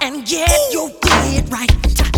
and get your did right.